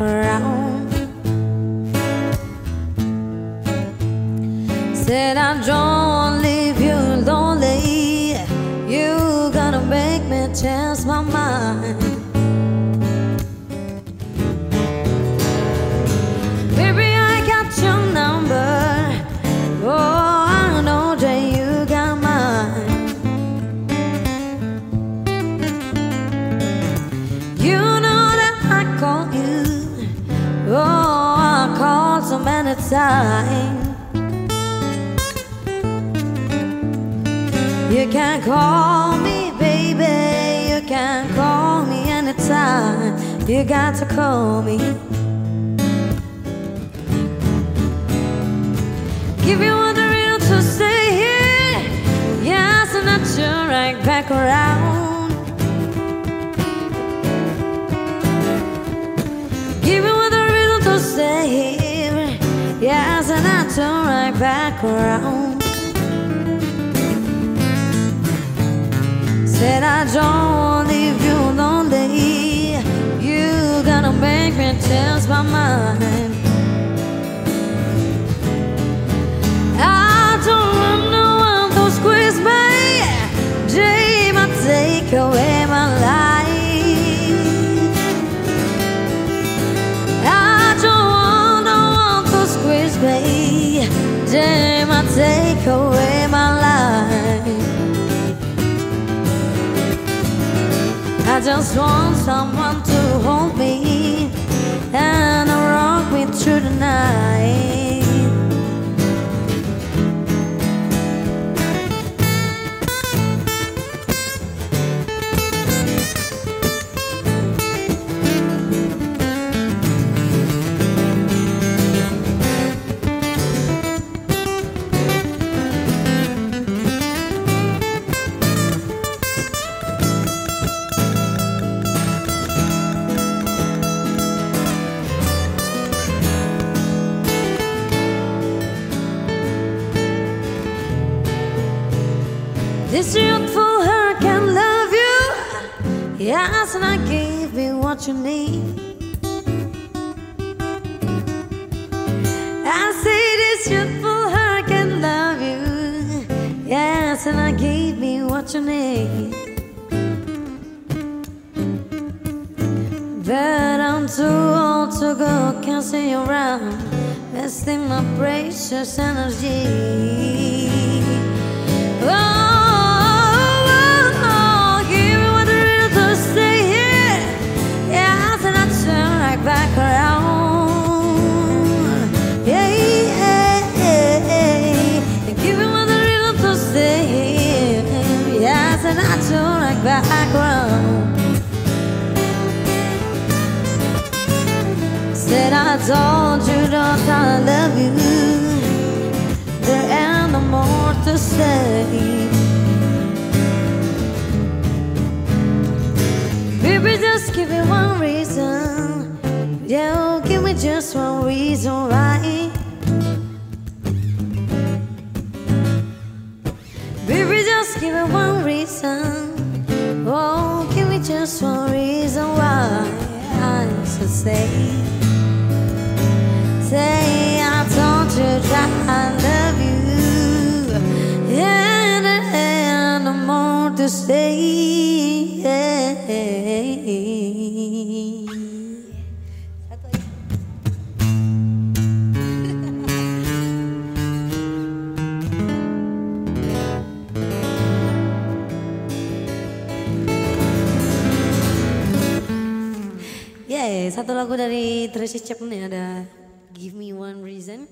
around. Said I don't leave you lonely. You gotta make me change my mind. Times. You can call me, baby. You can call me anytime. You got to call me. Give you one the reason to stay here. Yes, and I turn right back around. Turn right back around. Said I don't wanna leave you lonely. You gotta make me change my mind. I don't squeeze me. Away me. I take away my life. I just want someone to hold This youthful heart can love you. Yes, and I gave you what you need. I say this youthful heart can love you. Yes, and I gave you what you need. But I'm too old to go, you around. Wasting my precious energy. And I turn right back around. Said I told you that I love you. There ain't no more to say. Baby, just give me one reason. Yeah, give me just one reason why. Just one reason why I'm so say. Say I told you that I love you, and and no more to say. Yeah, satu lagu dari Tracy Chapman ya ada Give Me One Reason.